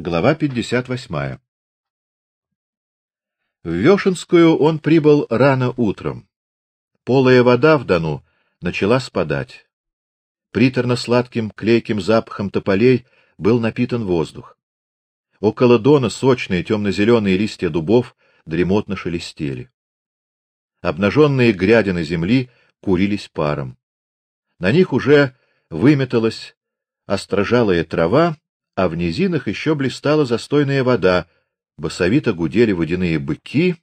Глава 58. В Вешенскую он прибыл рано утром. Полая вода в Дону начала спадать. Приторно-сладким клейким запахом тополей был напитан воздух. Около Дона сочные темно-зеленые листья дубов дремотно шелестели. Обнаженные грядины земли курились паром. На них уже выметалась острожалая трава, а в низинах еще блистала застойная вода, басовито гудели водяные быки,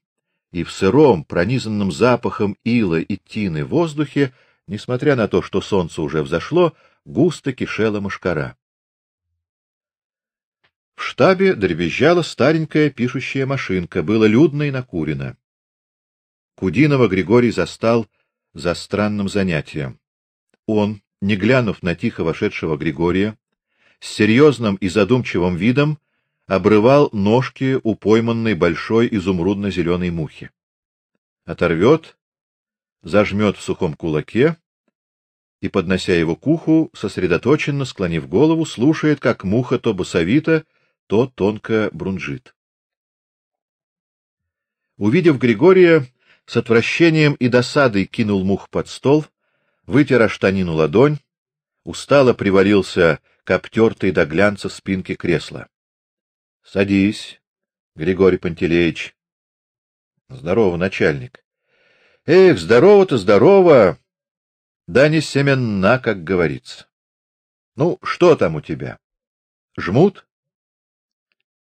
и в сыром, пронизанном запахом ила и тины воздухе, несмотря на то, что солнце уже взошло, густо кишела мошкара. В штабе дребезжала старенькая пишущая машинка, было людно и накурено. Кудинова Григорий застал за странным занятием. Он, не глянув на тихо вошедшего Григория, с серьезным и задумчивым видом обрывал ножки у пойманной большой изумрудно-зеленой мухи. Оторвет, зажмет в сухом кулаке и, поднося его к уху, сосредоточенно склонив голову, слушает, как муха то басовито, то тонко брунжит. Увидев Григория, с отвращением и досадой кинул мух под стол, вытер штанину ладонь, устало привалился к обтертой до глянца спинке кресла. — Садись, Григорий Пантелеич. — Здорово, начальник. — Эх, здорово-то здорово! Да не семенна, как говорится. Ну, что там у тебя? Жмут?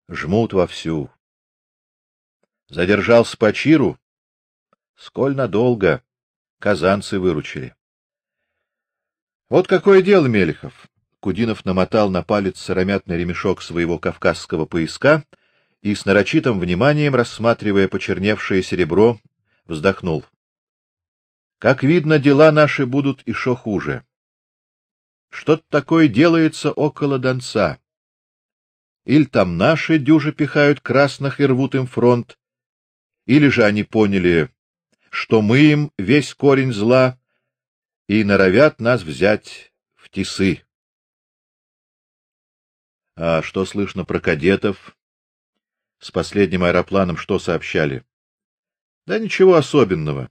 Жмут вовсю. Задержался по Чиру? Сколь надолго? Казанцы выручили. Вот какое дело, Мелехов. Кудинов намотал на палец сыромятный ремешок своего кавказского пояска и с нарочитым вниманием, рассматривая почерневшее серебро, вздохнул. Как видно, дела наши будут еще хуже. Что-то такое делается около Донца. Или там наши дюжи пихают красных и рвут им фронт, или же они поняли, что мы им весь корень зла и норовят нас взять в тисы. А что слышно про кадетов? С последним аэропланом что сообщали? Да ничего особенного.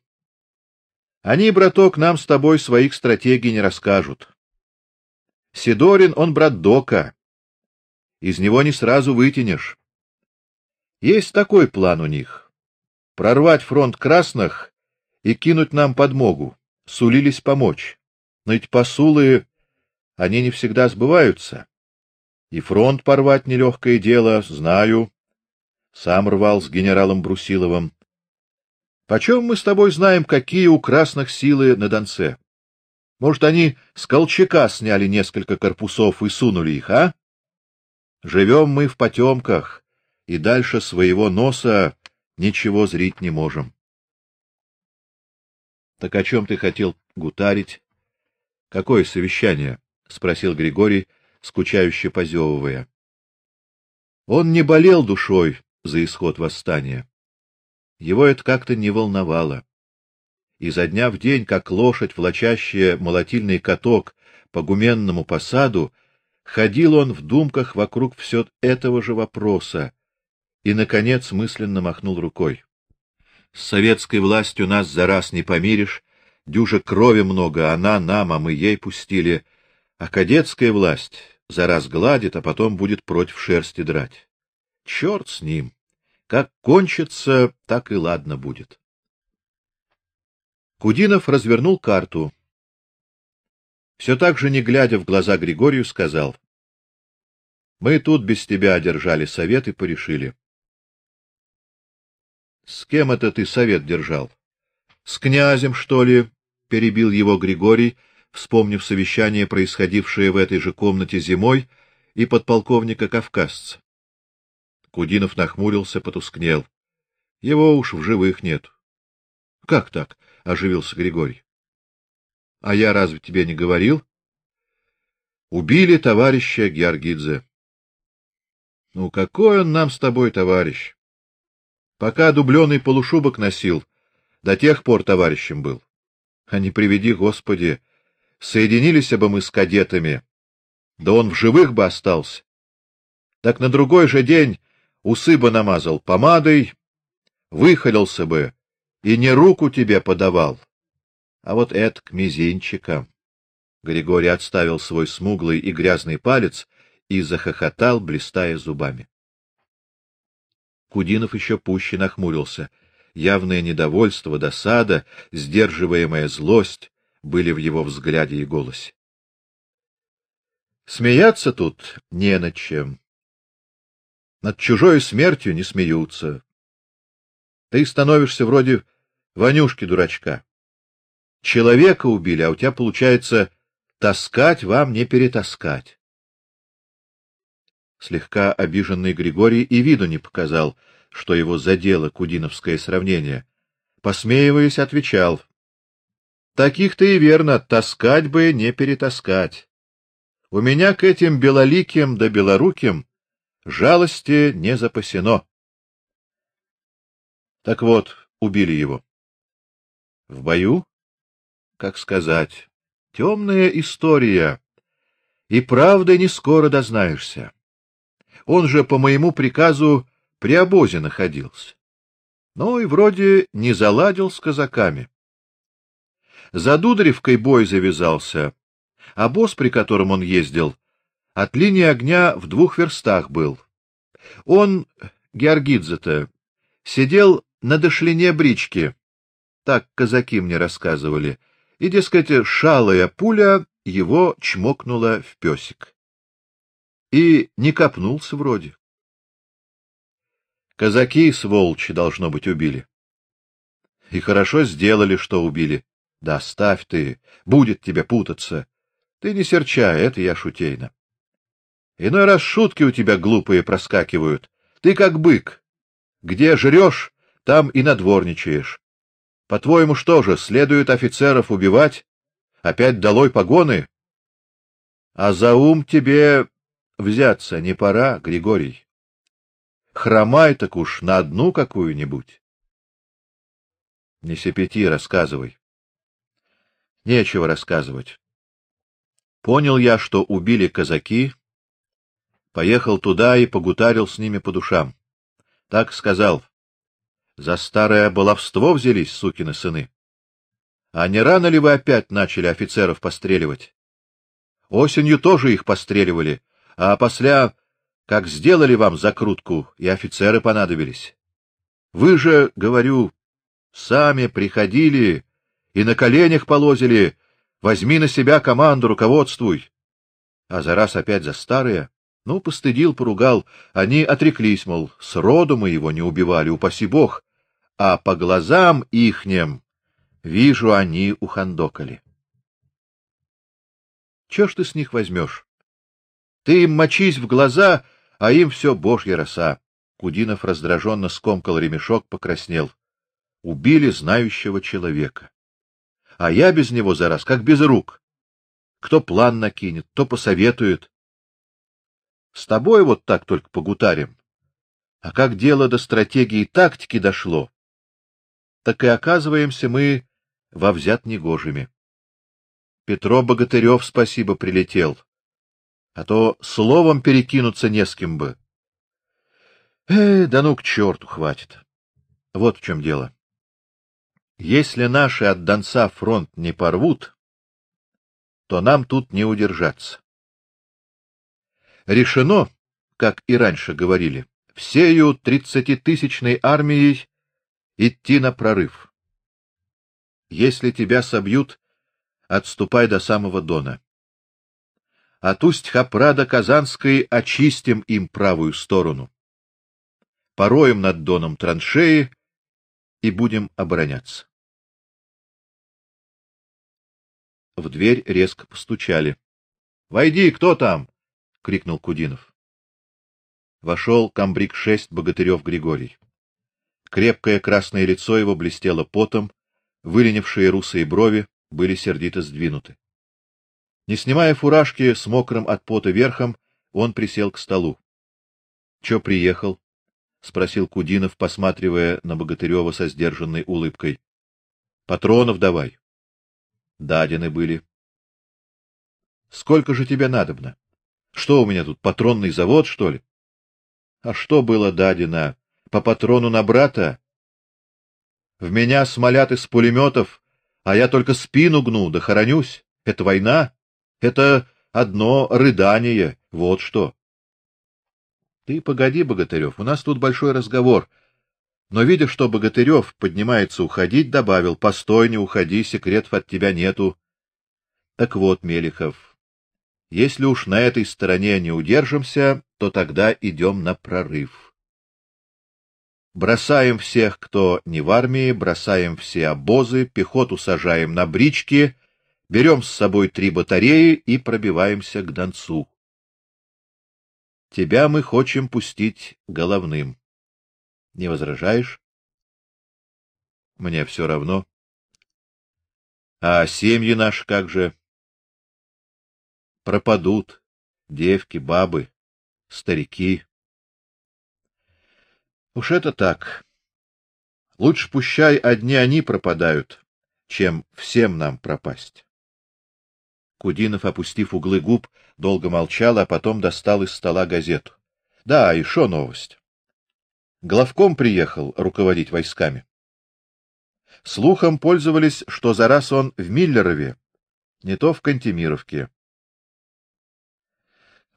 Они, браток, нам с тобой своих стратегий не расскажут. Сидорин, он брат Дока. Из него не сразу вытянешь. Есть такой план у них: прорвать фронт красных и кинуть нам подмогу. Сулились помочь. Но ведь посулы они не всегда сбываются. И фронт порвать нелегкое дело, знаю. Сам рвал с генералом Брусиловым. Почем мы с тобой знаем, какие у красных силы на Донце? Может, они с Колчака сняли несколько корпусов и сунули их, а? Живем мы в потемках, и дальше своего носа ничего зрить не можем. Так о чем ты хотел гутарить? Какое совещание? спросил Григорий скучающе позевывая. Он не болел душой за исход восстания. Его это как-то не волновало. И за дня в день, как лошадь, влачащая молотильный каток по гуменному посаду, ходил он в думках вокруг все этого же вопроса и наконец мысленно махнул рукой. С советской властью нас за раз не помиришь, дюже крови много, она нам, а мы ей пустили. А кадетская власть за раз гладит, а потом будет против шерсти драть. Черт с ним. Как кончится, так и ладно будет. Кудинов развернул карту. Все так же не глядя в глаза Григорию, сказал: Мы тут без тебя одержали совет и порешили. С кем это ты совет держал? С князем, что ли? перебил его Григорий вспомнив совещание, происходившее в этой же комнате зимой, и подполковника Кавказца. Кудинов нахмурился, потускнел. Его уж в живых нет. Как так? оживился Григорий. А я разве тебе не говорил? Убили товарища Георгидзе. Ну какой он нам с тобой товарищ? Пока дубленый полушубок носил, до тех пор товарищем был. А не приведи, Господи, Соединились бы мы с кадетами, да он в живых бы остался. Так на другой же день усы бы намазал помадой, выхалился бы и не руку тебе подавал, а вот это к мизинчикам. Григорий отставил свой смуглый и грязный палец и захохотал, блистая зубами. Кудинов еще пуще нахмурился. Явное недовольство, досада, сдерживаемая злость были в его взгляде и голосе. Смеяться тут не над чем. Над чужой смертью не смеются. Ты становишься вроде Ванюшки дурачка. Человека убили, а у тебя получается таскать вам не перетаскать. Слегка обиженный Григорий и виду не показал, что его задело кудиновское сравнение. Посмеиваясь, отвечал: Таких-то и верно, таскать бы не перетаскать. У меня к этим белоликим да белоруким жалости не запасено. Так вот, убили его. В бою? Как сказать? Темная история. И правда не скоро дознаешься. Он же по моему приказу при обозе находился. Ну и вроде не заладил с казаками. За Дударевкой бой завязался. а Обоз, при котором он ездил, от линии огня в двух верстах был. Он, Георгидзе-то, сидел на дошлине брички. Так казаки мне рассказывали. И, дескать, шалая пуля его чмокнула в песик. И не копнулся вроде. Казаки, сволочи, должно быть, убили. И хорошо сделали, что убили. Да ставь ты, будет тебе путаться. Ты не серчай, это я шутейно. Иной раз шутки у тебя глупые проскакивают. Ты как бык. Где жрешь, там и надворничаешь. По-твоему, что же, следует офицеров убивать? Опять долой погоны? А за ум тебе взяться не пора, Григорий. Хромай так уж на одну какую-нибудь. Не сепети, рассказывай. Нечего рассказывать. Понял я, что убили казаки, поехал туда и погутарил с ними по душам. Так сказал: за старое баловство взялись сукины сыны. А не рано ли вы опять начали офицеров постреливать? Осенью тоже их постреливали, а после, как сделали вам закрутку, и офицеры понадобились. Вы же, говорю, сами приходили и на коленях полозили, возьми на себя команду, руководствуй. А за раз опять за старое. Ну, постыдил, поругал, они отреклись, мол, с роду мы его не убивали, упаси бог а по глазам ихним вижу, они ухандокали. Что ж ты с них возьмешь? Ты им мочись в глаза, а им все божья роса. Кудинов раздраженно скомкал ремешок, покраснел. Убили знающего человека. А я без него за раз, как без рук. Кто план накинет, то посоветует. С тобой вот так только погутарим. А как дело до стратегии и тактики дошло, так и оказываемся мы во взят негожими. Петро Богатырев, спасибо, прилетел. А то словом перекинуться не с кем бы. Э, да ну к черту хватит. Вот в чем дело. Если наши от Донца фронт не порвут, то нам тут не удержаться. Решено, как и раньше говорили, всею тридцатитысячной армией идти на прорыв. Если тебя собьют, отступай до самого Дона. От Усть-Хапра до Казанской очистим им правую сторону. Пороем над Доном траншеи и будем обороняться. В дверь резко постучали. "Войди, кто там?" крикнул Кудинов. Вошел комбриг 6 Богатырев Григорий. Крепкое красное лицо его блестело потом, выленившие русые брови были сердито сдвинуты. Не снимая фуражки с мокрым от пота верхом, он присел к столу. Что приехал? спросил Кудинов, посматривая на Богатырева со сдержанной улыбкой. Патронов давай. Дадены были. Сколько же тебе надобно? Что у меня тут патронный завод, что ли? А что было дадено? По патрону на брата? В меня смолят из пулеметов, а я только спину гну, да хоронюсь. Это война? Это одно рыдание, вот что. Ты погоди, Богатырев, у нас тут большой разговор. Но видя, что Богатырев поднимается уходить, добавил: "Постой, не уходи, секретов от тебя нету". Так вот, Мелихов, если уж на этой стороне не удержимся, то тогда идем на прорыв. Бросаем всех, кто не в армии, бросаем все обозы, пехоту сажаем на брички, берем с собой три батареи и пробиваемся к Донцу. Тебя мы хотим пустить головным. Не возражаешь? Мне все равно. А семьи наши как же? пропадут девки, бабы, старики. Уж это так. Лучше пущай одни они пропадают, чем всем нам пропасть. Кудинов, опустив углы губ, долго молчал, а потом достал из стола газету. Да, еще новость. Главком приехал руководить войсками. Слухом пользовались, что за раз он в Миллерове, не то в Кантемировке.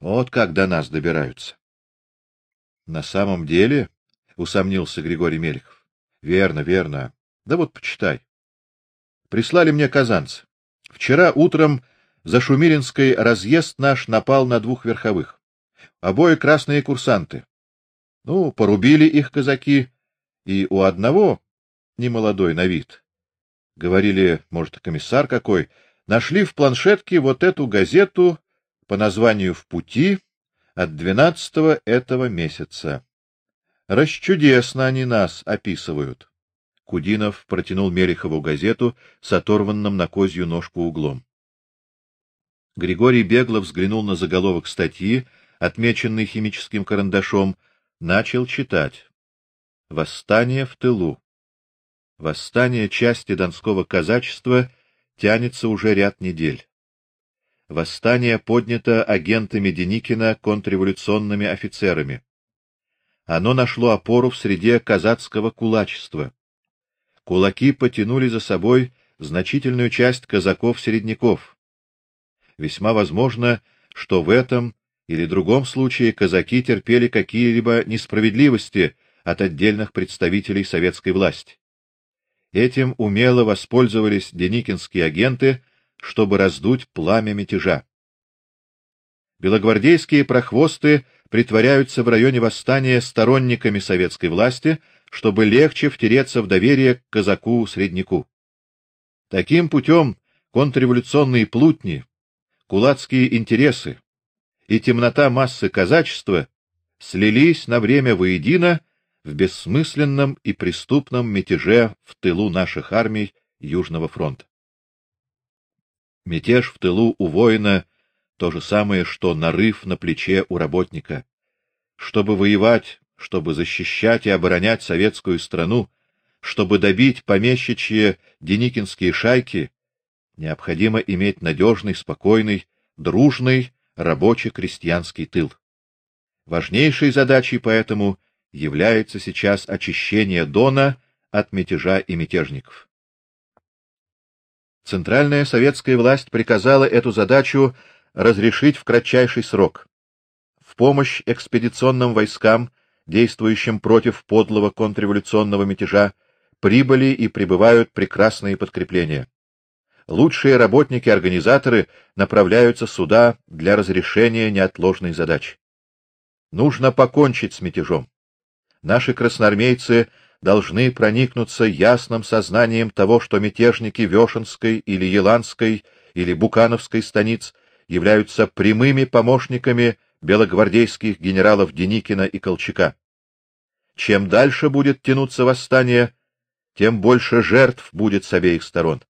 Вот как до нас добираются. На самом деле, усомнился Григорий Мельхов. Верно, верно. Да вот почитай. Прислали мне казанцы. Вчера утром за Шумилинской разъезд наш напал на двух верховых. Обои красные курсанты. Ну, порубили их казаки, и у одного, немолодой на вид, говорили, может, комиссар какой, нашли в планшетке вот эту газету по названию «В пути» от двенадцатого этого месяца. Расчудесно они нас описывают. Кудинов протянул Мерехову газету с оторванным на козью ножку углом. Григорий бегло взглянул на заголовок статьи, отмеченный химическим карандашом, начал читать. Восстание в тылу. Восстание части донского казачества тянется уже ряд недель. Восстание поднято агентами Деникина контрреволюционными офицерами. Оно нашло опору в среде казацкого кулачества. Кулаки потянули за собой значительную часть казаков-середняков. Весьма возможно, что в этом или другом случае казаки терпели какие-либо несправедливости от отдельных представителей советской власти. Этим умело воспользовались деникинские агенты чтобы раздуть пламя мятежа. Белогвардейские прохвосты притворяются в районе восстания сторонниками советской власти, чтобы легче втереться в доверие к казаку-средняку. Таким путем контрреволюционные плутни, кулацкие интересы и темнота массы казачества слились на время воедино в бессмысленном и преступном мятеже в тылу наших армий Южного фронта. Мятеж в тылу у воина то же самое, что нарыв на плече у работника. Чтобы воевать, чтобы защищать и оборонять советскую страну, чтобы добить помещичьи деникинские шайки, необходимо иметь надежный, спокойный, дружный рабоче-крестьянский тыл. Важнейшей задачей поэтому является сейчас очищение Дона от мятежа и мятежников. Центральная советская власть приказала эту задачу разрешить в кратчайший срок. В помощь экспедиционным войскам, действующим против подлого контрреволюционного мятежа, прибыли и прибывают прекрасные подкрепления. Лучшие работники-организаторы направляются сюда для разрешения неотложной задачи. Нужно покончить с мятежом. Наши красноармейцы должны проникнуться ясным сознанием того, что мятежники Вешенской или Еланской или Букановской станиц являются прямыми помощниками белогвардейских генералов Деникина и Колчака. Чем дальше будет тянуться восстание, тем больше жертв будет с обеих сторон.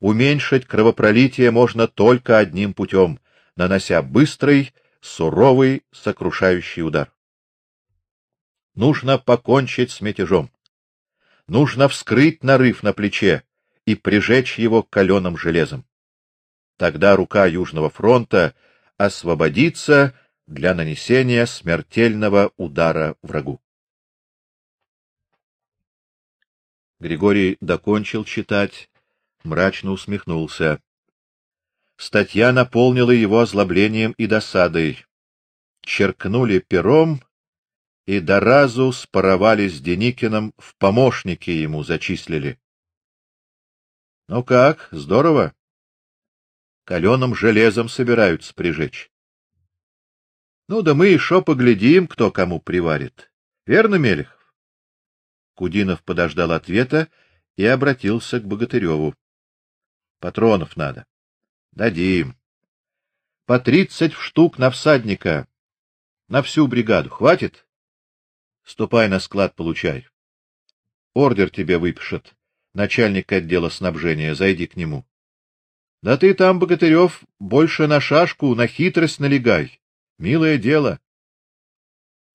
Уменьшить кровопролитие можно только одним путем, нанося быстрый, суровый, сокрушающий удар. Нужно покончить с мятежом. Нужно вскрыть нарыв на плече и прижечь его каленым железом. Тогда рука Южного фронта освободится для нанесения смертельного удара врагу. Григорий докончил читать, мрачно усмехнулся. Статья наполнила его озлоблением и досадой. Черкнули пером и до разу споровали с Деникиным, в помощники ему зачислили. Ну как, здорово? Каленым железом собираются прижечь. Ну да мы еще поглядим, кто кому приварит. Верно, Мелехов? Кудинов подождал ответа и обратился к Богатыреву. Патронов надо. Дадим. По тридцать штук на всадника. На всю бригаду. Хватит? Ступай на склад, получай. Ордер тебе выпишет. Начальник отдела снабжения, зайди к нему. Да ты там, Богатырев, больше на шашку, на хитрость налегай. Милое дело.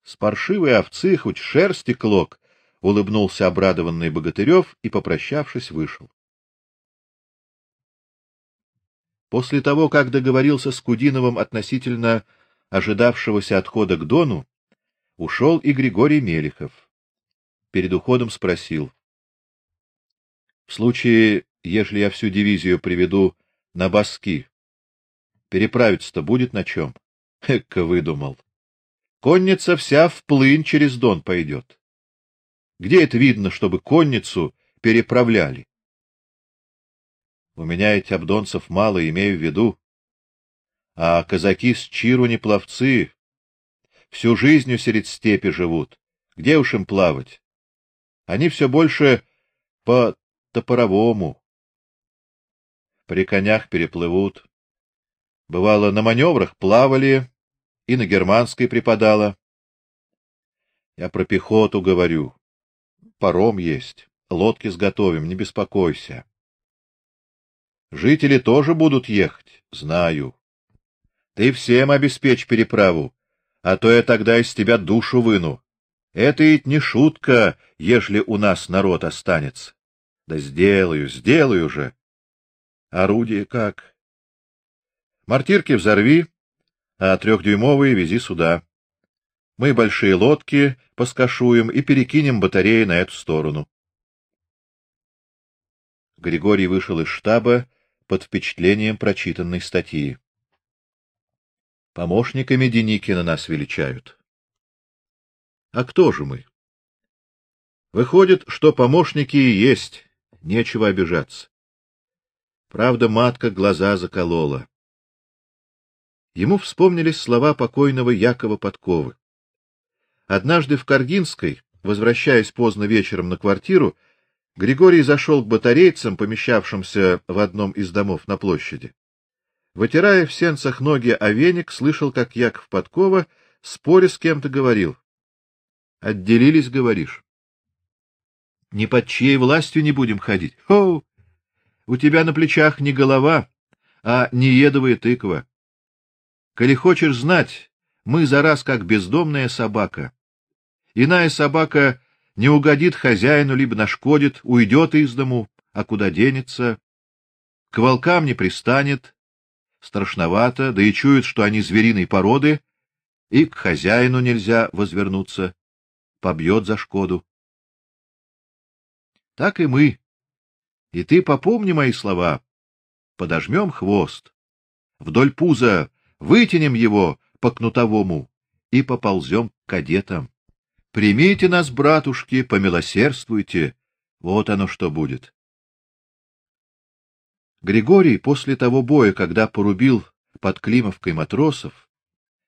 С паршивой овцы хоть шерсти клок, улыбнулся обрадованный Богатырев и, попрощавшись, вышел. После того, как договорился с Кудиновым относительно ожидавшегося отхода к Дону, ушел и Григорий Мелехов. Перед уходом спросил: В случае, если я всю дивизию приведу на Баски, переправиться-то будет на чем? Эка выдумал. Конница вся в плынь через Дон пойдет. Где это видно, чтобы конницу переправляли? У меня этих обдонцев мало, имею в виду. А казаки с Чиру не пловцы, всю жизнь средь степи живут. Где уж им плавать? Они все больше по топоровому. При конях переплывут. Бывало, на маневрах плавали, и на германской преподала. Я про пехоту говорю. Паром есть, лодки сготовим, не беспокойся. Жители тоже будут ехать, знаю. Ты всем обеспечь переправу, а то я тогда из тебя душу выну. Это ведь не шутка, ежели у нас народ останется. Да сделаю, сделаю же. Орудие как? Мортирки взорви, а трехдюймовые вези сюда. Мы большие лодки поскашуем и перекинем батареи на эту сторону. Григорий вышел из штаба под впечатлением прочитанной статьи. Помощниками Деникина нас величают. А кто же мы? Выходит, что помощники и есть, нечего обижаться. Правда, матка глаза заколола. Ему вспомнились слова покойного Якова Подковы. Однажды в Каргинской, возвращаясь поздно вечером на квартиру, Григорий зашел к батарейцам, помещавшимся в одном из домов на площади. Вытирая в сенцах ноги о веник, слышал, как Яков Подкова, споря с кем-то, говорил: "Отделились, говоришь? Не под чьей властью не будем ходить. О, у тебя на плечах не голова, а неедовая тыква. Коли хочешь знать, мы за раз как бездомная собака. Иная собака не угодит хозяину, либо нашкодит, уйдет из дому, а куда денется? К волкам не пристанет, страшновато, да и чует, что они звериной породы, и к хозяину нельзя возвернуться, побьет за шкоду. Так и мы. И ты попомни мои слова. Подожмем хвост, вдоль пуза вытянем его по кнутовому и поползем к кадетам. Примите нас, братушки, помилосердствуйте. Вот оно что будет. Григорий после того боя, когда порубил под Климовкой матросов,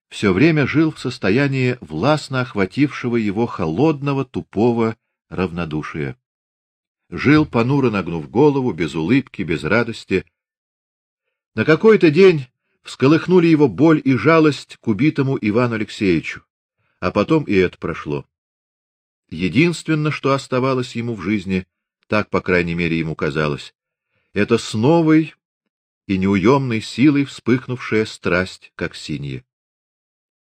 все время жил в состоянии властно охватившего его холодного, тупого равнодушия. Жил понуро нагнув голову, без улыбки, без радости. На какой-то день всколыхнули его боль и жалость к убитому Ивану Алексеевичу, а потом и это прошло. Единственное, что оставалось ему в жизни, так по крайней мере ему казалось, это с новой и неуемной силой вспыхнувшая страсть, как синие.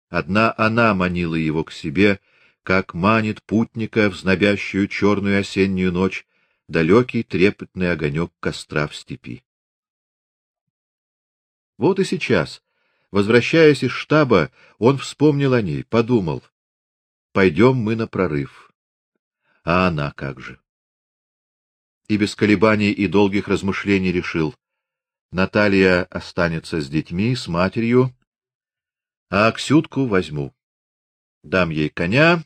Одна она манила его к себе, как манит путника в знобящую черную осеннюю ночь далекий трепетный огонек костра в степи. Вот и сейчас, Возвращаясь из штаба, он вспомнил о ней, подумал: пойдем мы на прорыв. А она как же? И без колебаний и долгих размышлений решил: Наталья останется с детьми, с матерью, а Аксютку возьму. Дам ей коня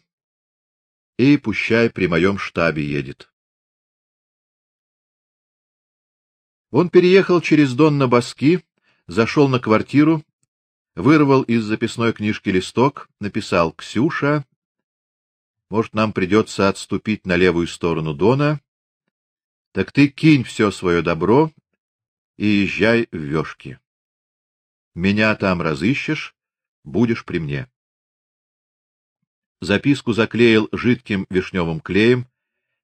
и пущай при моем штабе едет. Он переехал через Дон на Баски, зашел на квартиру, вырвал из записной книжки листок, написал: "Ксюша, может, нам придется отступить на левую сторону Дона. Так ты кинь все свое добро и езжай в Вёшки. Меня там разыщешь, будешь при мне". Записку заклеил жидким вишневым клеем,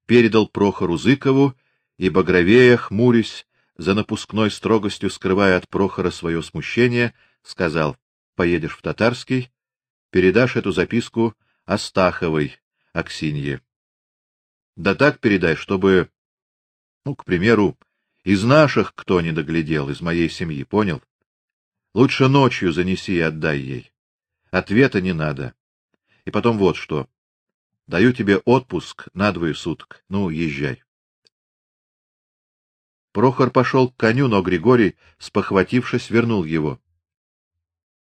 передал Прохору Зыкову и багровея, хмурясь, за напускной строгостью скрывая от Прохора свое смущение, сказал: "Поедешь в Татарский, передашь эту записку Астаховой, Аксинье. Да так передай, чтобы, ну, к примеру, из наших кто не доглядел, из моей семьи, понял? Лучше ночью занеси и отдай ей. Ответа не надо. И потом вот что. Даю тебе отпуск на двое суток. Ну, езжай. Прохор пошел к коню, но Григорий, спохватившись, вернул его.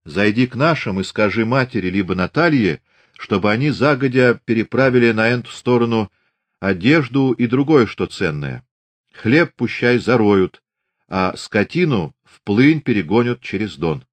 Зайди к нашим и скажи матери либо Наталье, чтобы они загодя переправили на эту сторону одежду и другое, что ценное. Хлеб пущай зароют, а скотину в плынь перегонят через Дон.